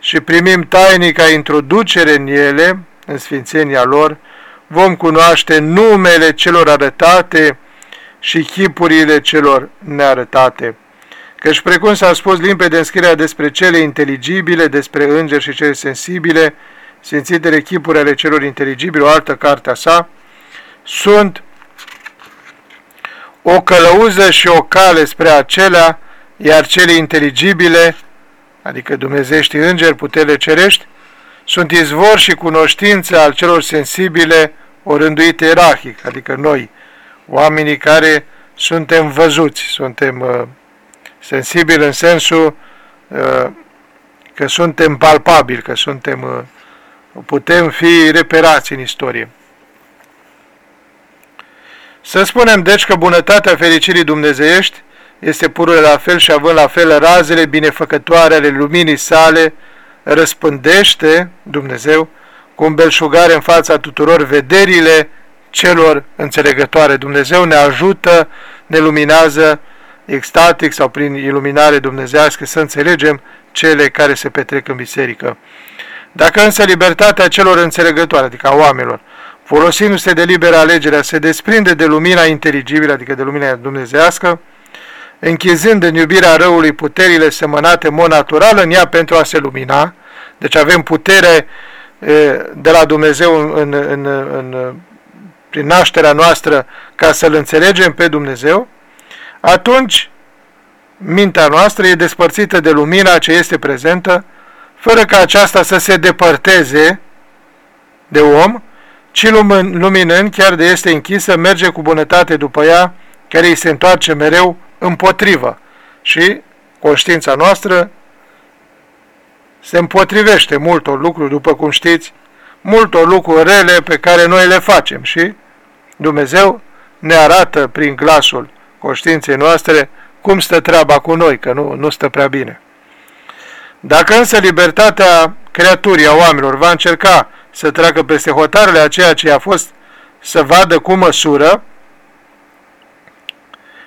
și primim tainica introducere în ele, în sfințenia lor, vom cunoaște numele celor arătate și chipurile celor nearătate. Căci precum s-a spus limpede în scrierea despre cele inteligibile, despre îngeri și cele sensibile, sfințitele chipuri ale celor inteligibile, o altă carte a sa, sunt o călăuză și o cale spre acelea, iar cele inteligibile, adică dumnezești îngeri, putere cerești, sunt izvor și cunoștință al celor sensibile, o rânduit ierarhic, adică noi, oamenii care suntem văzuți, suntem uh, sensibili în sensul uh, că suntem palpabili, că suntem, uh, putem fi reperați în istorie. Să spunem deci că bunătatea fericirii dumnezeiești este pură la fel și având la fel razele binefăcătoare ale luminii sale, răspândește Dumnezeu cu un belșugare în fața tuturor vederile celor înțelegătoare. Dumnezeu ne ajută, ne luminează extatic sau prin iluminare dumnezească să înțelegem cele care se petrec în biserică. Dacă însă libertatea celor înțelegătoare, adică a oamenilor, folosindu-se de liberă alegerea, se desprinde de lumina inteligibilă, adică de lumina dumnezească, închizând în iubirea răului puterile semănate în mod natural în ea pentru a se lumina, deci avem putere de la Dumnezeu în, în, în, în, prin nașterea noastră ca să-L înțelegem pe Dumnezeu, atunci mintea noastră e despărțită de lumina ce este prezentă, fără ca aceasta să se depărteze de om, ci luminând, chiar de este închisă, merge cu bunătate după ea, care îi se întoarce mereu împotrivă. Și conștiința noastră se împotrivește multor lucruri, după cum știți, multor lucruri rele pe care noi le facem și Dumnezeu ne arată prin glasul conștiinței noastre cum stă treaba cu noi, că nu, nu stă prea bine. Dacă însă libertatea creaturii, a oamenilor, va încerca să treacă peste hotarele a ceea ce a fost să vadă cu măsură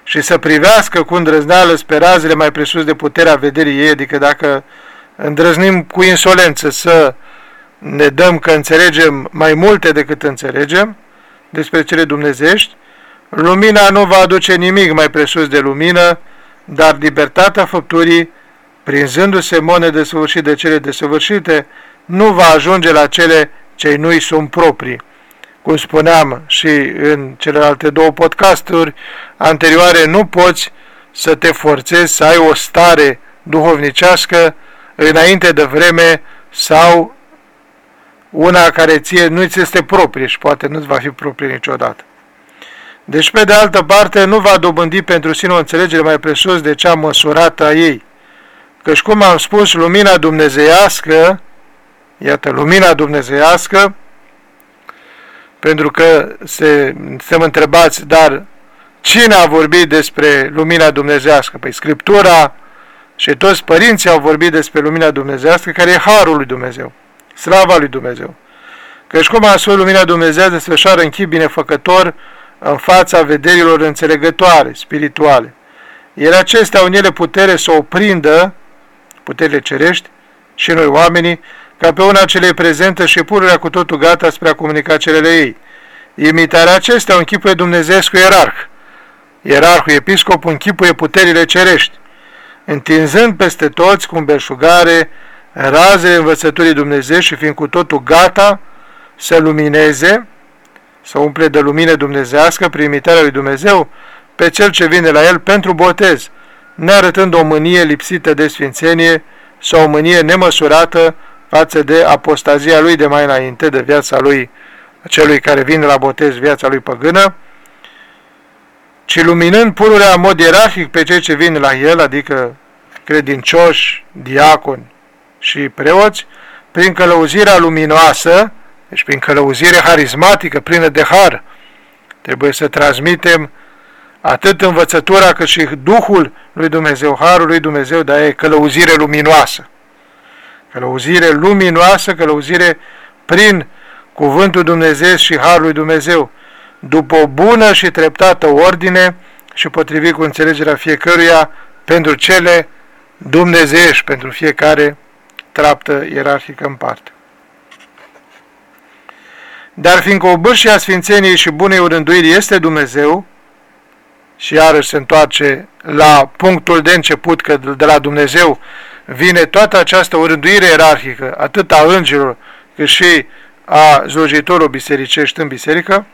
și să privească cu îndrăzneală spre razele mai presus de puterea vederii ei, adică dacă îndrăznim cu insolență să ne dăm că înțelegem mai multe decât înțelegem despre cele dumnezești, lumina nu va aduce nimic mai presus de lumină, dar libertatea făpturii, prinzându-se mone de săvârșit de cele desăvârșite, nu va ajunge la cele ce nu-i sunt proprii. Cum spuneam și în celelalte două podcasturi anterioare, nu poți să te forțezi să ai o stare duhovnicească înainte de vreme sau una care ție nu ți este proprie și poate nu-ți va fi proprie niciodată. Deci, pe de altă parte, nu va dobândi pentru sine o înțelegere mai presus de cea măsurată a ei. Căci, cum am spus, lumina dumnezeiască, iată, lumina dumnezeiască, pentru că se, suntem întrebați, dar cine a vorbit despre lumina dumnezeiască? Păi Scriptura și toți părinții au vorbit despre lumina dumnezească, care e Harul lui Dumnezeu, slava lui Dumnezeu. Căci cum a spus, lumina Dumnezeu desfășoară în chip binefăcător în fața vederilor înțelegătoare, spirituale. Iar acestea au în ele putere să o prindă, puterile cerești, și noi oamenii, ca pe una ce le prezentă și pururea cu totul gata spre a comunica celele ei. Imitarea acestea o închipuie Dumnezeescu ierarh. Ierarhul episcop închipuie puterile cerești întinzând peste toți cu belșugare razele învățăturii Dumnezeu și fiind cu totul gata să lumineze, să umple de lumină dumnezească prin imitarea lui Dumnezeu pe cel ce vine la el pentru botez, nearătând o mânie lipsită de sfințenie sau o mânie nemăsurată față de apostazia lui de mai înainte, de viața lui, celui care vine la botez, viața lui păgână, ci luminând pururea în mod ierarhic pe cei ce vin la el, adică credincioși, diaconi și preoți, prin călăuzirea luminoasă, deci prin călăuzire harismatică, plină de har, trebuie să transmitem atât învățătura cât și Duhul lui Dumnezeu, Harul lui Dumnezeu, dar e călăuzire luminoasă. Călăuzire luminoasă, călăuzire prin Cuvântul Dumnezeu și Harul lui Dumnezeu după o bună și treptată ordine și potrivit cu înțelegerea fiecăruia pentru cele dumnezeiești, pentru fiecare traptă ierarhică în parte. Dar fiindcă obârșia Sfințeniei și bunei urânduiri este Dumnezeu, și iarăși se întoarce la punctul de început, că de la Dumnezeu vine toată această urânduire ierarhică, atât a îngerilor, cât și a slujitorului bisericești în biserică,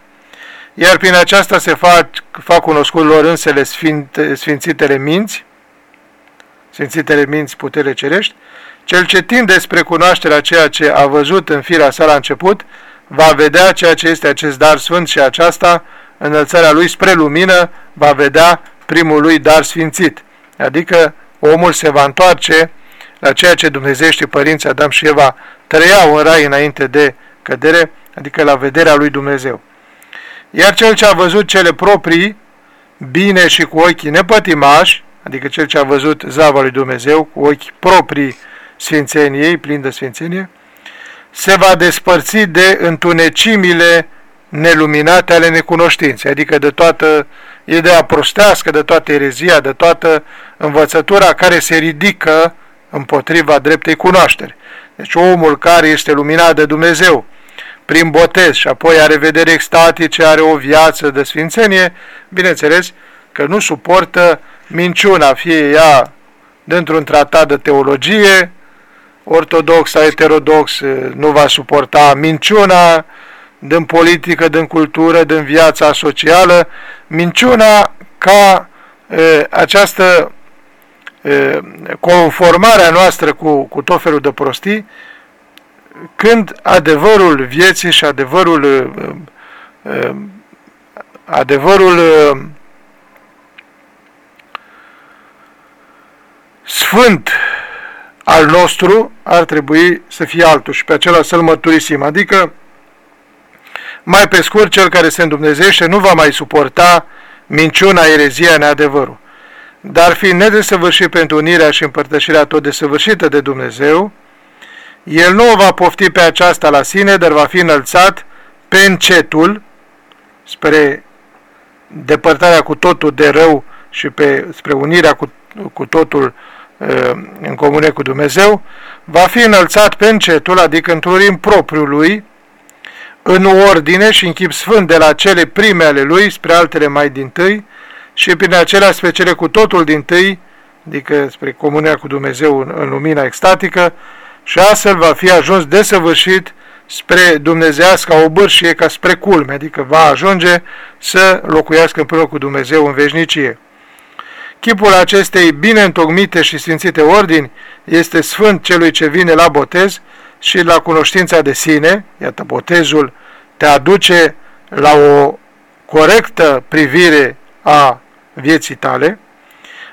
iar prin aceasta se fac, fac cunoscut lor însele sfinte, sfințitele minți, sfințitele minți putere cerești, cel ce tinde spre cunoașterea ceea ce a văzut în firea sa la început, va vedea ceea ce este acest dar sfânt și aceasta, înălțarea lui spre lumină, va vedea primul lui dar sfințit. Adică omul se va întoarce la ceea ce Dumnezeiește părinții Adam și Eva trăiau în rai înainte de cădere, adică la vederea lui Dumnezeu. Iar cel ce a văzut cele proprii, bine și cu ochii nepătimași, adică cel ce a văzut zava lui Dumnezeu cu ochi proprii sfințeniei, plin de sfințenie, se va despărți de întunecimile neluminate ale necunoștinței, adică de toată ideea prostească, de toată erezia, de toată învățătura care se ridică împotriva dreptei cunoașteri. Deci omul care este luminat de Dumnezeu prin botez și apoi are vedere extatice, are o viață de sfințenie, bineînțeles că nu suportă minciuna, fie ea dintr-un tratat de teologie, ortodox sau heterodox nu va suporta minciuna, din politică, din cultură, din viața socială, minciuna ca e, această e, conformarea noastră cu, cu tot felul de prostii, când adevărul vieții și adevărul e, adevărul sfânt al nostru ar trebui să fie altul și pe acela să-l mărturisim, adică mai pe scurt, cel care se îndumnezește nu va mai suporta minciuna, erezia, neadevărul. Dar fiind nedesăvârșit pentru unirea și împărtășirea tot desăvârșită de Dumnezeu, el nu o va pofti pe aceasta la sine, dar va fi înălțat pe încetul, spre depărtarea cu totul de rău și pe, spre unirea cu, cu totul în comune cu Dumnezeu, va fi înălțat pe încetul, adică într-un rim propriu lui, în ordine și în chip sfânt de la cele prime ale lui spre altele mai din tâi și prin acelea spre cele cu totul din tâi, adică spre comunia cu Dumnezeu în, în lumina extatică, și astfel va fi ajuns desăvârșit spre dumnezească obârșie ca spre culme, adică va ajunge să locuiască împreună cu Dumnezeu în veșnicie. Chipul acestei bine întocmite și sfințite ordini este sfânt celui ce vine la botez și la cunoștința de sine, iată, botezul te aduce la o corectă privire a vieții tale,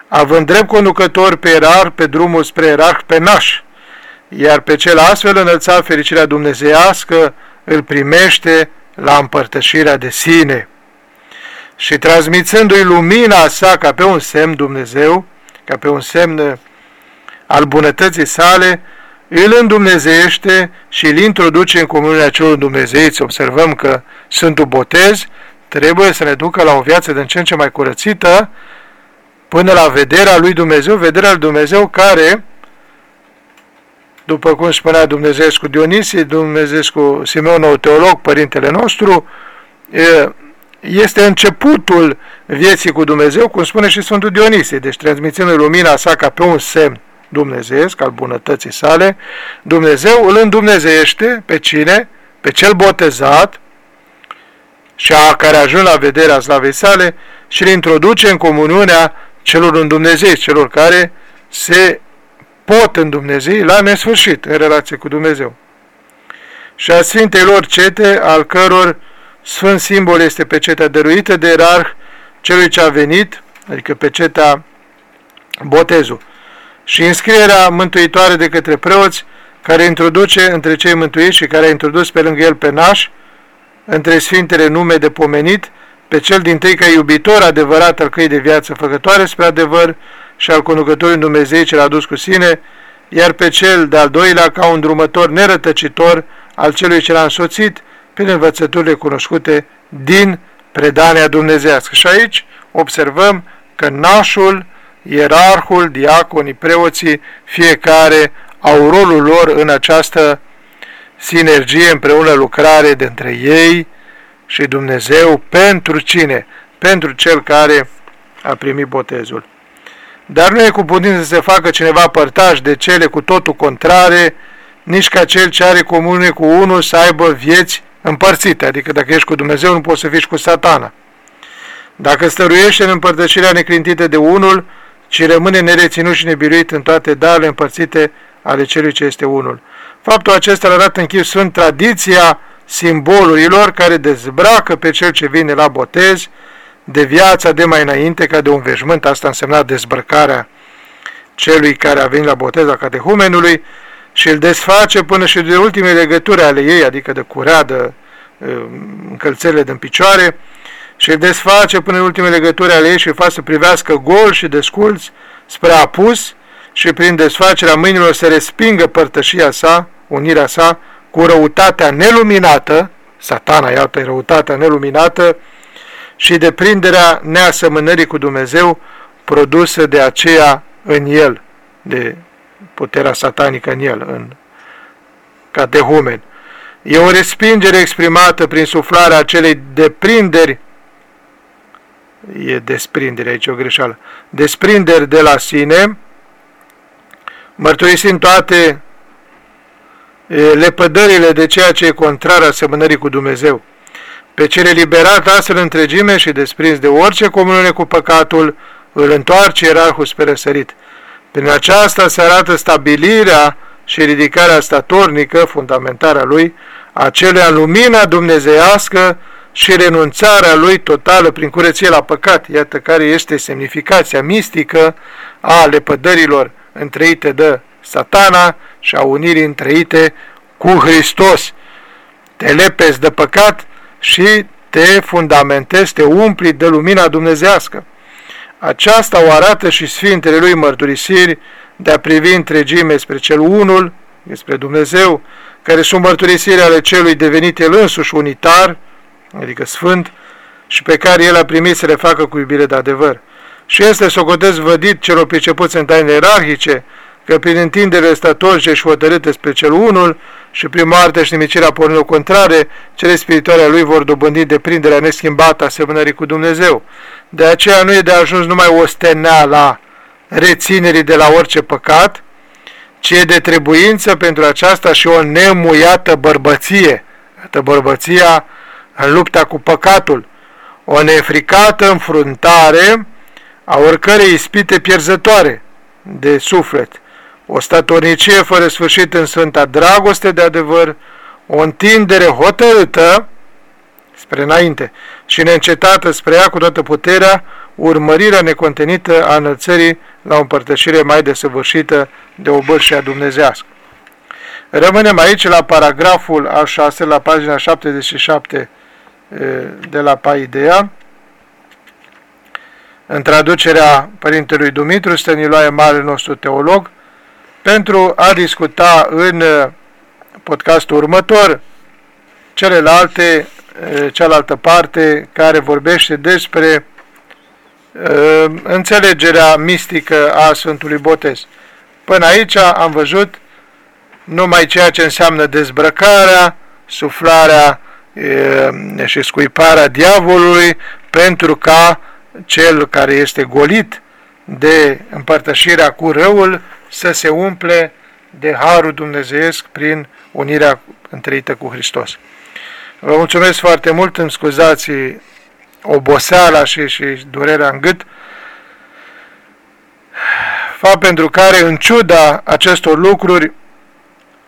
având drept conducător pe erar, pe drumul spre erarh, pe naș, iar pe cel astfel înălțat fericirea dumnezeiască îl primește la împărtășirea de sine. Și transmițându-i lumina sa ca pe un semn Dumnezeu, ca pe un semn al bunătății sale, îl îndumnezeiește și îl introduce în comuniunea celor dumnezeiți. Observăm că Sfântul Botez trebuie să ne ducă la o viață din ce în ce mai curățită până la vederea lui Dumnezeu, vederea lui Dumnezeu care, după cum spunea Dumnezeescu Dionisie, Dumnezeescu Simeon, teolog, părintele nostru, este începutul vieții cu Dumnezeu, cum spune și Sfântul Dionisie, deci transmițând lumina sa ca pe un semn dumnezeiesc, al bunătății sale, Dumnezeu îl îndumnezeiește pe cine? Pe cel botezat și a care ajung la vederea slavei sale și îl introduce în comuniunea celor îndumnezei, celor care se pot în Dumnezei la nesfârșit în relație cu Dumnezeu. Și a Sfintelor cete, al căror sfânt simbol este pecetea dăruită de erarh celui ce a venit, adică pecetea botezul și înscrierea mântuitoare de către preoți, care introduce între cei mântuiți și care a introdus pe lângă el pe naș, între sfintele nume de pomenit, pe cel din tâi ca iubitor adevărat al căi de viață făcătoare spre adevăr și al conducătorului Dumnezei ce l-a dus cu sine, iar pe cel de-al doilea ca un drumător nerătăcitor al celui ce l-a însoțit prin învățăturile cunoscute din predania dumnezească. Și aici observăm că nașul ierarhul, diaconii, preoții, fiecare au rolul lor în această sinergie, împreună lucrare dintre ei și Dumnezeu pentru cine? Pentru cel care a primit botezul. Dar nu e cu putință să se facă cineva părtaș de cele cu totul contrare, nici ca cel ce are comune cu unul să aibă vieți împărțite, adică dacă ești cu Dumnezeu nu poți să fii cu satana. Dacă stăruiești în împărtășirea neclintită de unul, ci rămâne nereținut și nebiruit în toate darurile împărțite ale celui ce este unul. Faptul acesta arată în chip sfânt tradiția simbolurilor care dezbracă pe cel ce vine la botez de viața de mai înainte ca de un veșmânt, asta însemna dezbrăcarea celui care a venit la boteza catehumenului și îl desface până și de ultime legături ale ei, adică de cureadă, încălțările din picioare, și îl desface până în ultime legături ale ei și îl face să privească gol și desculți spre apus și prin desfacerea mâinilor să respingă părtășia sa, unirea sa, cu răutatea neluminată, satana, iată, răutatea neluminată, și deprinderea neasemănării cu Dumnezeu produsă de aceea în el, de puterea satanică în el, în catehumen. E o respingere exprimată prin suflarea acelei deprinderi, e desprindere aici o greșeală, desprinderi de la sine, mărturisind toate lepădările de ceea ce e contrar asemănării cu Dumnezeu. Pe cele liberat astfel întregime și desprins de orice comuniune cu păcatul, îl întoarce ierarhul spre răsărit. Prin aceasta se arată stabilirea și ridicarea statornică, fundamentarea lui, acelea în lumina dumnezeiască și renunțarea lui totală prin curăție la păcat, iată care este semnificația mistică a lepădărilor întreite de satana și a unirii întreite cu Hristos. Te lepezi de păcat și te fundamentezi, te umpli de lumina dumnezească. Aceasta o arată și Sfintele lui mărturisiri de a privi întregime spre cel unul, spre Dumnezeu, care sunt mărturisiri ale celui devenit el însuși unitar, adică sfânt, și pe care el a primit să le facă cu iubire de adevăr. Și este socotez vădit celor pricepuți în taine ierarhice, că prin întindere statorice și hotărâte spre cel unul și prin moartea și nimicirea pornilor contrare, cele spirituale lui vor dobândi deprinderea neschimbată a semnării cu Dumnezeu. De aceea nu e de ajuns numai o steneala reținerii de la orice păcat, ci e de trebuință pentru aceasta și o nemuiată bărbăție, Iată bărbăția în lupta cu păcatul, o nefricată înfruntare a oricărei ispite pierzătoare de suflet, o statornicie fără sfârșit în sfânta dragoste de adevăr, o întindere hotărâtă spre înainte și neîncetată spre ea cu toată puterea, urmărirea necontenită a înălțării la o împărtășire mai desăvârșită de o bârșie dumnezească. Rămânem aici la paragraful al 6, la pagina 77 de la Paidea, în traducerea Părintelui Dumitru Stăniloae, mare nostru teolog, pentru a discuta în podcastul următor celelalte, cealaltă parte care vorbește despre înțelegerea mistică a Sfântului Botez. Până aici am văzut numai ceea ce înseamnă dezbrăcarea, suflarea și scuiparea diavolului pentru ca cel care este golit de împărtășirea cu răul să se umple de harul dumnezeiesc prin unirea întreită cu Hristos. Vă mulțumesc foarte mult, îmi scuzați oboseala și, și durerea în gât, fapt pentru care, în ciuda acestor lucruri,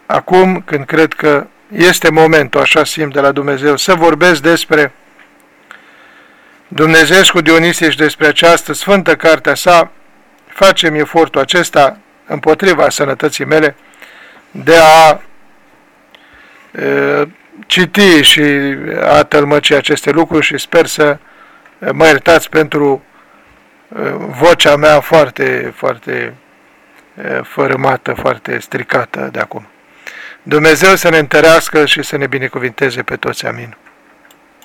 acum când cred că este momentul, așa simt de la Dumnezeu, să vorbesc despre Dumnezeu cu Dionisie și despre această sfântă cartea sa, facem efortul acesta împotriva sănătății mele de a e, citi și a tălmăci aceste lucruri și sper să mă iertați pentru vocea mea foarte, foarte fărâmată, foarte stricată de acum. Dumnezeu să ne întărească și să ne binecuvinteze pe toți. Amin.